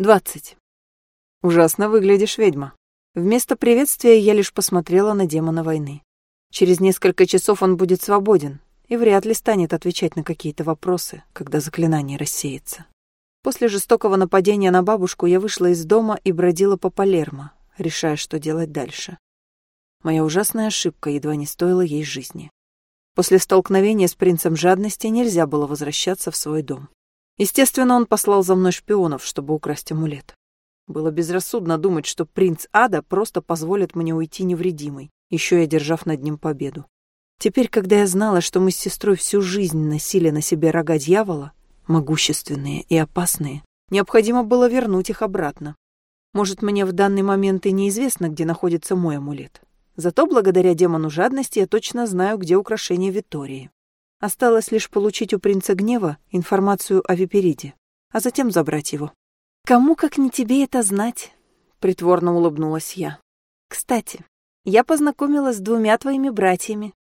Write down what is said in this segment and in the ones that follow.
Двадцать. Ужасно выглядишь, ведьма. Вместо приветствия я лишь посмотрела на демона войны. Через несколько часов он будет свободен и вряд ли станет отвечать на какие-то вопросы, когда заклинание рассеется. После жестокого нападения на бабушку я вышла из дома и бродила по Палермо, решая, что делать дальше. Моя ужасная ошибка едва не стоила ей жизни. После столкновения с принцем жадности нельзя было возвращаться в свой дом. Естественно, он послал за мной шпионов, чтобы украсть амулет. Было безрассудно думать, что принц Ада просто позволит мне уйти невредимой, еще и одержав над ним победу. Теперь, когда я знала, что мы с сестрой всю жизнь носили на себе рога дьявола, могущественные и опасные, необходимо было вернуть их обратно. Может, мне в данный момент и неизвестно, где находится мой амулет. Зато благодаря демону жадности я точно знаю, где украшение Витории. Осталось лишь получить у принца гнева информацию о Випериде, а затем забрать его. «Кому, как не тебе, это знать?» — притворно улыбнулась я. «Кстати, я познакомилась с двумя твоими братьями».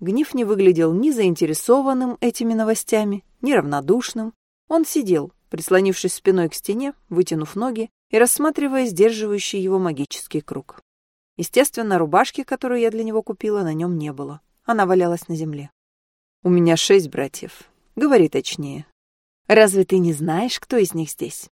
Гнев не выглядел ни заинтересованным этими новостями, ни равнодушным. Он сидел, прислонившись спиной к стене, вытянув ноги и рассматривая сдерживающий его магический круг. Естественно, рубашки, которую я для него купила, на нем не было. Она валялась на земле. «У меня шесть братьев. Говори точнее. Разве ты не знаешь, кто из них здесь?»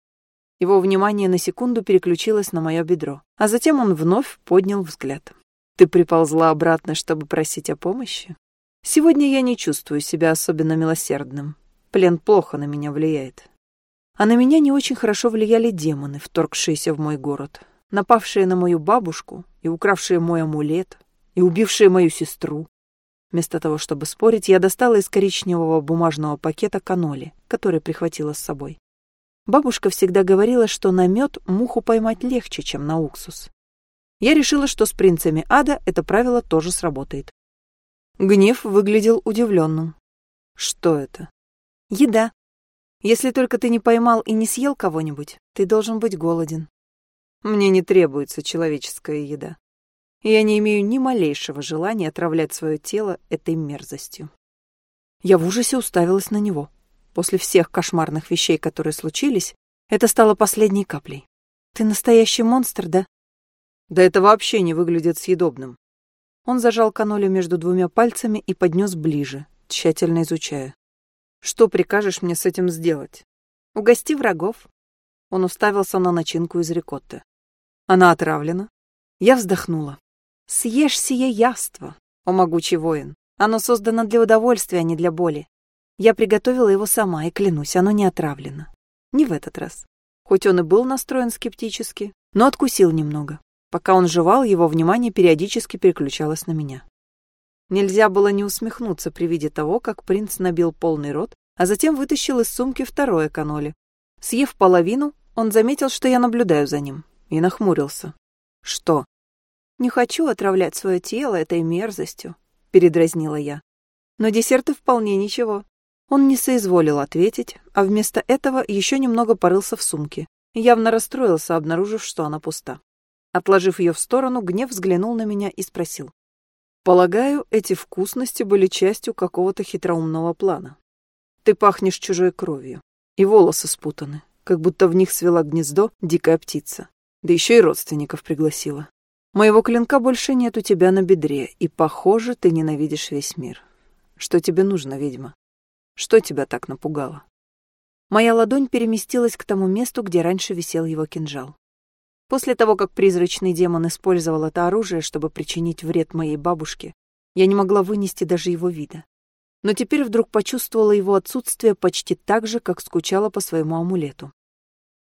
Его внимание на секунду переключилось на мое бедро, а затем он вновь поднял взгляд. «Ты приползла обратно, чтобы просить о помощи? Сегодня я не чувствую себя особенно милосердным. Плен плохо на меня влияет. А на меня не очень хорошо влияли демоны, вторгшиеся в мой город, напавшие на мою бабушку и укравшие мой амулет, и убившие мою сестру. Вместо того, чтобы спорить, я достала из коричневого бумажного пакета каноли, который прихватила с собой. Бабушка всегда говорила, что на мед муху поймать легче, чем на уксус. Я решила, что с принцами ада это правило тоже сработает. Гнев выглядел удивленным. Что это? Еда. Если только ты не поймал и не съел кого-нибудь, ты должен быть голоден. Мне не требуется человеческая еда. Я не имею ни малейшего желания отравлять свое тело этой мерзостью. Я в ужасе уставилась на него. После всех кошмарных вещей, которые случились, это стало последней каплей. Ты настоящий монстр, да? Да это вообще не выглядит съедобным. Он зажал канолю между двумя пальцами и поднес ближе, тщательно изучая. Что прикажешь мне с этим сделать? Угости врагов. Он уставился на начинку из рикотты. Она отравлена. Я вздохнула. Съешь сие яство, о могучий воин. Оно создано для удовольствия, а не для боли. Я приготовила его сама, и клянусь, оно не отравлено. Не в этот раз. Хоть он и был настроен скептически, но откусил немного. Пока он жевал, его внимание периодически переключалось на меня. Нельзя было не усмехнуться при виде того, как принц набил полный рот, а затем вытащил из сумки второе каноли. Съев половину, он заметил, что я наблюдаю за ним, и нахмурился. «Что?» «Не хочу отравлять свое тело этой мерзостью», — передразнила я. «Но десерты вполне ничего. Он не соизволил ответить, а вместо этого еще немного порылся в сумке явно расстроился, обнаружив, что она пуста. Отложив ее в сторону, гнев взглянул на меня и спросил. «Полагаю, эти вкусности были частью какого-то хитроумного плана. Ты пахнешь чужой кровью, и волосы спутаны, как будто в них свела гнездо дикая птица, да еще и родственников пригласила. Моего клинка больше нет у тебя на бедре, и, похоже, ты ненавидишь весь мир. Что тебе нужно, ведьма?» Что тебя так напугало? Моя ладонь переместилась к тому месту, где раньше висел его кинжал. После того, как призрачный демон использовал это оружие, чтобы причинить вред моей бабушке, я не могла вынести даже его вида. Но теперь вдруг почувствовала его отсутствие почти так же, как скучала по своему амулету.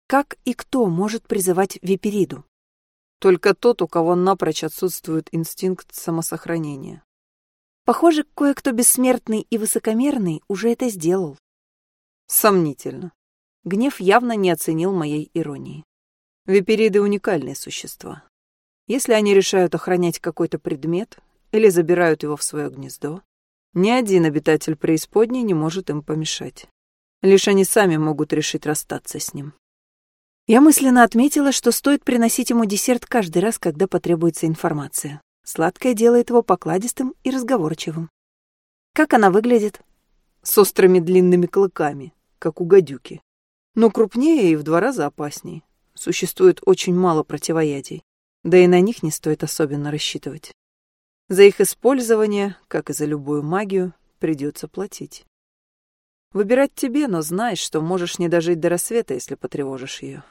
Как и кто может призывать випериду? Только тот, у кого напрочь отсутствует инстинкт самосохранения. Похоже, кое-кто бессмертный и высокомерный уже это сделал. Сомнительно. Гнев явно не оценил моей иронии. Випериды — уникальные существа. Если они решают охранять какой-то предмет или забирают его в свое гнездо, ни один обитатель преисподней не может им помешать. Лишь они сами могут решить расстаться с ним. Я мысленно отметила, что стоит приносить ему десерт каждый раз, когда потребуется информация. Сладкое делает его покладистым и разговорчивым. Как она выглядит? С острыми длинными клыками, как у гадюки. Но крупнее и в два раза опасней. существует очень мало противоядий, да и на них не стоит особенно рассчитывать. За их использование, как и за любую магию, придется платить. Выбирать тебе, но знаешь, что можешь не дожить до рассвета, если потревожишь ее.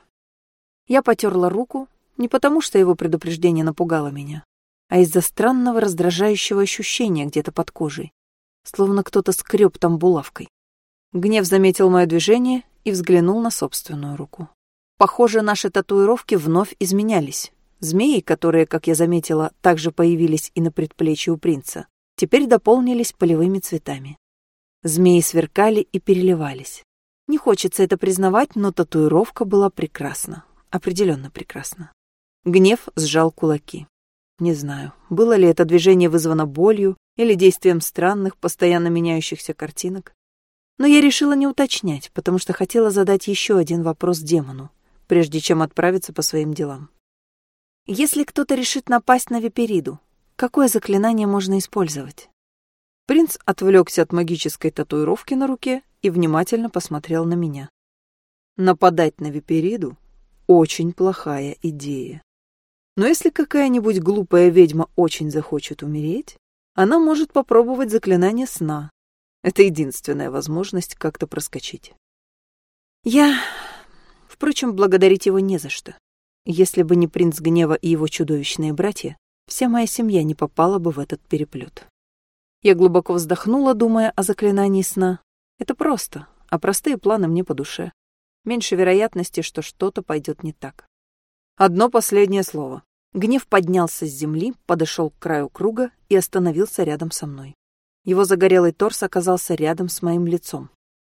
Я потерла руку, не потому что его предупреждение напугало меня, а из-за странного раздражающего ощущения где-то под кожей, словно кто-то скреб там булавкой. Гнев заметил мое движение и взглянул на собственную руку. Похоже, наши татуировки вновь изменялись. Змеи, которые, как я заметила, также появились и на предплечье у принца, теперь дополнились полевыми цветами. Змеи сверкали и переливались. Не хочется это признавать, но татуировка была прекрасна. Определенно прекрасна. Гнев сжал кулаки. Не знаю, было ли это движение вызвано болью или действием странных, постоянно меняющихся картинок. Но я решила не уточнять, потому что хотела задать еще один вопрос демону, прежде чем отправиться по своим делам. Если кто-то решит напасть на Випериду, какое заклинание можно использовать? Принц отвлекся от магической татуировки на руке и внимательно посмотрел на меня. Нападать на Випериду — очень плохая идея. Но если какая-нибудь глупая ведьма очень захочет умереть, она может попробовать заклинание сна. Это единственная возможность как-то проскочить. Я... Впрочем, благодарить его не за что. Если бы не принц гнева и его чудовищные братья, вся моя семья не попала бы в этот переплет. Я глубоко вздохнула, думая о заклинании сна. Это просто, а простые планы мне по душе. Меньше вероятности, что что-то пойдет не так. Одно последнее слово. Гнев поднялся с земли, подошел к краю круга и остановился рядом со мной. Его загорелый торс оказался рядом с моим лицом.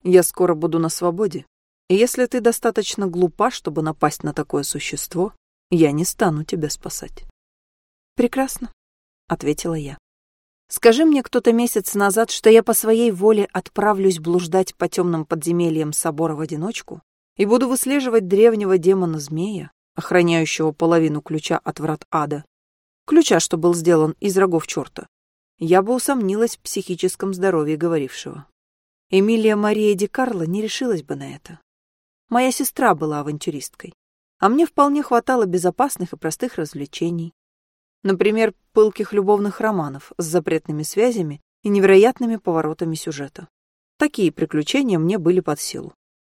Я скоро буду на свободе, и если ты достаточно глупа, чтобы напасть на такое существо, я не стану тебя спасать. Прекрасно, ответила я. Скажи мне кто-то месяц назад, что я по своей воле отправлюсь блуждать по темным подземельям собора в одиночку и буду выслеживать древнего демона-змея, охраняющего половину ключа от врат ада, ключа, что был сделан из рогов черта, я бы усомнилась в психическом здоровье говорившего. Эмилия Мария Ди Карло не решилась бы на это. Моя сестра была авантюристкой, а мне вполне хватало безопасных и простых развлечений. Например, пылких любовных романов с запретными связями и невероятными поворотами сюжета. Такие приключения мне были под силу.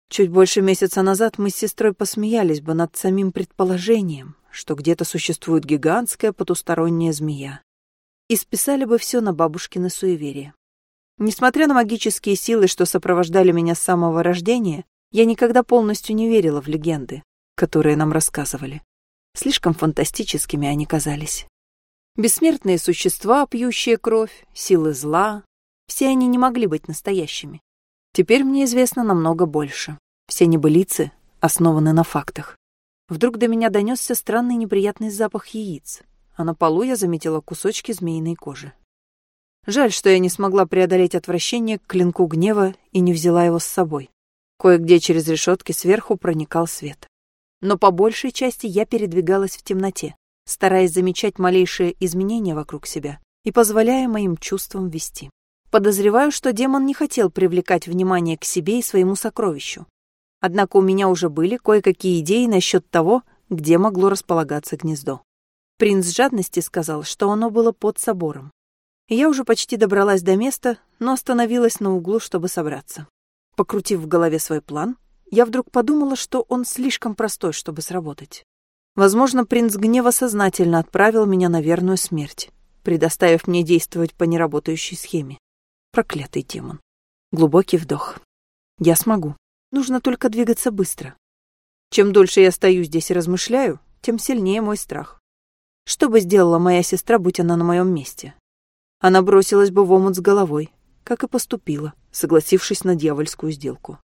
Чуть больше месяца назад мы с сестрой посмеялись бы над самим предположением, что где-то существует гигантская потусторонняя змея. И списали бы все на бабушкины суеверия. Несмотря на магические силы, что сопровождали меня с самого рождения, я никогда полностью не верила в легенды, которые нам рассказывали. Слишком фантастическими они казались. Бессмертные существа, пьющие кровь, силы зла, все они не могли быть настоящими. Теперь мне известно намного больше. Все небылицы основаны на фактах. Вдруг до меня донесся странный неприятный запах яиц, а на полу я заметила кусочки змеиной кожи. Жаль, что я не смогла преодолеть отвращение к клинку гнева и не взяла его с собой. Кое-где через решетки сверху проникал свет. Но по большей части я передвигалась в темноте, стараясь замечать малейшие изменения вокруг себя и позволяя моим чувствам вести. Подозреваю, что демон не хотел привлекать внимание к себе и своему сокровищу. Однако у меня уже были кое-какие идеи насчет того, где могло располагаться гнездо. Принц жадности сказал, что оно было под собором. Я уже почти добралась до места, но остановилась на углу, чтобы собраться. Покрутив в голове свой план, я вдруг подумала, что он слишком простой, чтобы сработать. Возможно, принц гнева сознательно отправил меня на верную смерть, предоставив мне действовать по неработающей схеме. Проклятый демон. Глубокий вдох. Я смогу. Нужно только двигаться быстро. Чем дольше я стою здесь и размышляю, тем сильнее мой страх. Что бы сделала моя сестра, будь она на моем месте? Она бросилась бы в омут с головой, как и поступила, согласившись на дьявольскую сделку.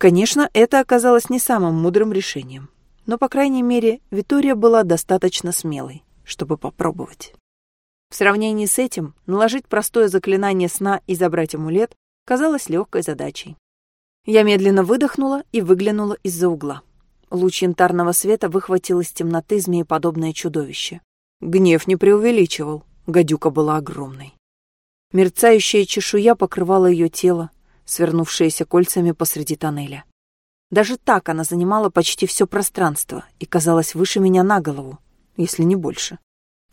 Конечно, это оказалось не самым мудрым решением, но, по крайней мере, Витория была достаточно смелой, чтобы попробовать. В сравнении с этим, наложить простое заклинание сна и забрать амулет казалось легкой задачей. Я медленно выдохнула и выглянула из-за угла. Луч янтарного света выхватил из темноты змееподобное чудовище. Гнев не преувеличивал, гадюка была огромной. Мерцающая чешуя покрывала ее тело, свернувшееся кольцами посреди тоннеля. Даже так она занимала почти все пространство и казалась выше меня на голову, если не больше.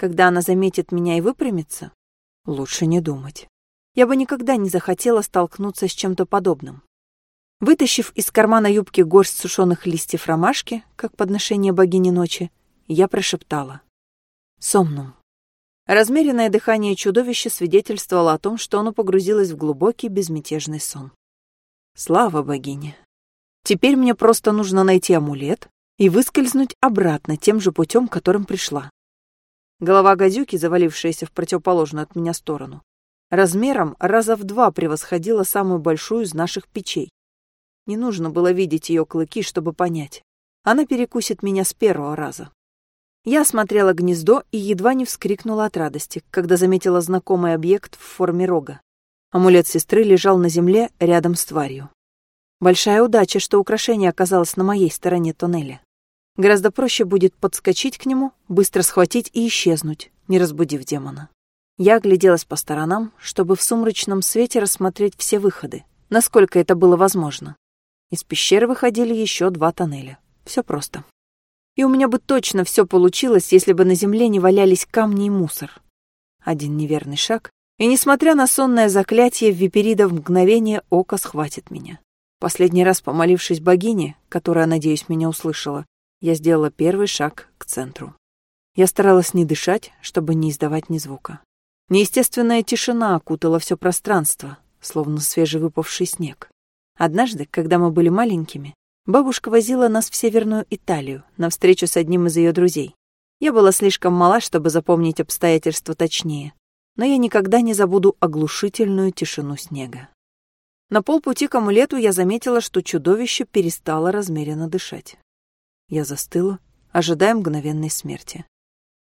Когда она заметит меня и выпрямится, лучше не думать. Я бы никогда не захотела столкнуться с чем-то подобным. Вытащив из кармана юбки горсть сушеных листьев ромашки, как подношение богини ночи, я прошептала. Сомнум. Размеренное дыхание чудовища свидетельствовало о том, что оно погрузилось в глубокий безмятежный сон. Слава богине. Теперь мне просто нужно найти амулет и выскользнуть обратно тем же путем, которым пришла. Голова гадюки, завалившаяся в противоположную от меня сторону, размером раза в два превосходила самую большую из наших печей. Не нужно было видеть ее клыки, чтобы понять. Она перекусит меня с первого раза. Я осмотрела гнездо и едва не вскрикнула от радости, когда заметила знакомый объект в форме рога. Амулет сестры лежал на земле рядом с тварью. Большая удача, что украшение оказалось на моей стороне тоннеля. Гораздо проще будет подскочить к нему, быстро схватить и исчезнуть, не разбудив демона. Я огляделась по сторонам, чтобы в сумрачном свете рассмотреть все выходы, насколько это было возможно. Из пещеры выходили еще два тоннеля. Все просто. И у меня бы точно все получилось, если бы на земле не валялись камни и мусор. Один неверный шаг, и, несмотря на сонное заклятие, Виперида в мгновение ока схватит меня. Последний раз помолившись богине, которая, надеюсь, меня услышала, я сделала первый шаг к центру. Я старалась не дышать, чтобы не издавать ни звука. Неестественная тишина окутала все пространство, словно свежевыпавший снег. Однажды, когда мы были маленькими, бабушка возила нас в Северную Италию на встречу с одним из ее друзей. Я была слишком мала, чтобы запомнить обстоятельства точнее, но я никогда не забуду оглушительную тишину снега. На полпути к амулету я заметила, что чудовище перестало размеренно дышать. Я застыла, ожидая мгновенной смерти.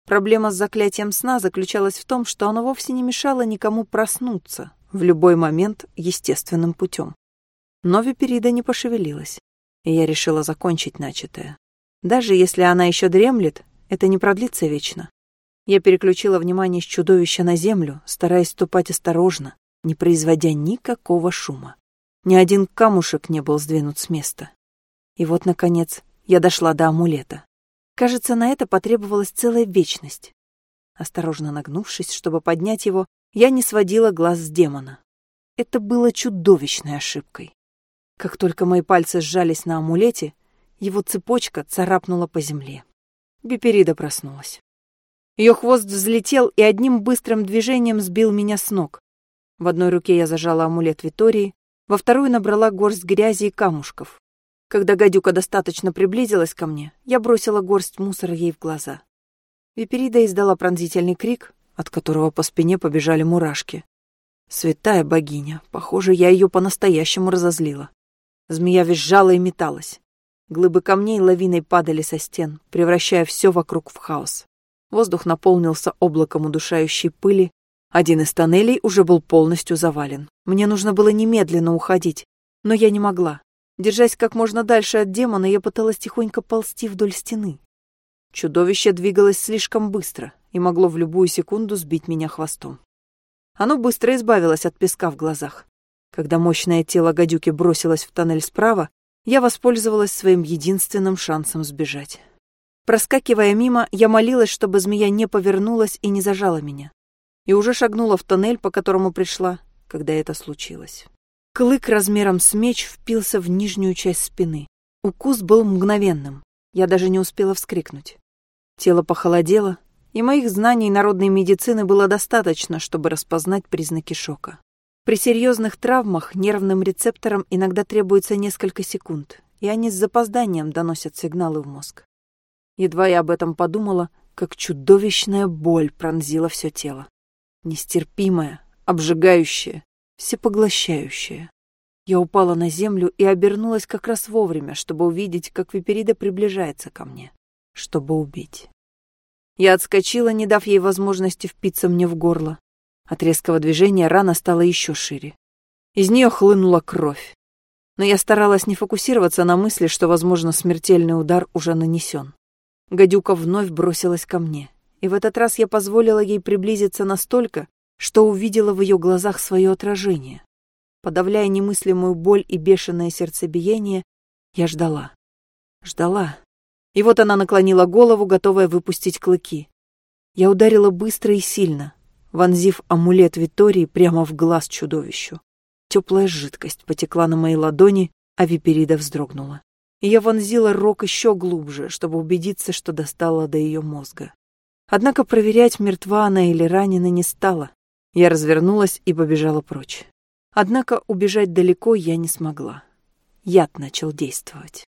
Проблема с заклятием сна заключалась в том, что оно вовсе не мешало никому проснуться в любой момент естественным путем. Но Виперида не пошевелилась, и я решила закончить начатое. Даже если она еще дремлет, это не продлится вечно. Я переключила внимание с чудовища на землю, стараясь ступать осторожно, не производя никакого шума. Ни один камушек не был сдвинут с места. И вот, наконец, я дошла до амулета. Кажется, на это потребовалась целая вечность. Осторожно нагнувшись, чтобы поднять его, я не сводила глаз с демона. Это было чудовищной ошибкой. Как только мои пальцы сжались на амулете, его цепочка царапнула по земле. Биперида проснулась. Ее хвост взлетел и одним быстрым движением сбил меня с ног. В одной руке я зажала амулет Витории, во вторую набрала горсть грязи и камушков. Когда гадюка достаточно приблизилась ко мне, я бросила горсть мусора ей в глаза. Виперида издала пронзительный крик, от которого по спине побежали мурашки. Святая богиня, похоже, я ее по-настоящему разозлила. Змея визжала и металась. Глыбы камней лавиной падали со стен, превращая все вокруг в хаос. Воздух наполнился облаком удушающей пыли. Один из тоннелей уже был полностью завален. Мне нужно было немедленно уходить, но я не могла. Держась как можно дальше от демона, я пыталась тихонько ползти вдоль стены. Чудовище двигалось слишком быстро и могло в любую секунду сбить меня хвостом. Оно быстро избавилось от песка в глазах. Когда мощное тело гадюки бросилось в тоннель справа, я воспользовалась своим единственным шансом сбежать. Проскакивая мимо, я молилась, чтобы змея не повернулась и не зажала меня. И уже шагнула в тоннель, по которому пришла, когда это случилось. Клык размером с меч впился в нижнюю часть спины. Укус был мгновенным. Я даже не успела вскрикнуть. Тело похолодело, и моих знаний народной медицины было достаточно, чтобы распознать признаки шока. При серьезных травмах нервным рецепторам иногда требуется несколько секунд, и они с запозданием доносят сигналы в мозг. Едва я об этом подумала, как чудовищная боль пронзила все тело. Нестерпимая, обжигающая, всепоглощающая. Я упала на землю и обернулась как раз вовремя, чтобы увидеть, как Виперида приближается ко мне, чтобы убить. Я отскочила, не дав ей возможности впиться мне в горло. От резкого движения рана стала еще шире. Из нее хлынула кровь. Но я старалась не фокусироваться на мысли, что, возможно, смертельный удар уже нанесен. Гадюка вновь бросилась ко мне, и в этот раз я позволила ей приблизиться настолько, что увидела в ее глазах свое отражение. Подавляя немыслимую боль и бешеное сердцебиение, Я ждала. Ждала. И вот она наклонила голову, готовая выпустить клыки. Я ударила быстро и сильно, вонзив амулет Витории прямо в глаз чудовищу. Теплая жидкость потекла на моей ладони, а Виперида вздрогнула. И я вонзила рог еще глубже, чтобы убедиться, что достала до ее мозга. Однако проверять, мертва она или ранена, не стала. Я развернулась и побежала прочь. Однако убежать далеко я не смогла. Яд начал действовать.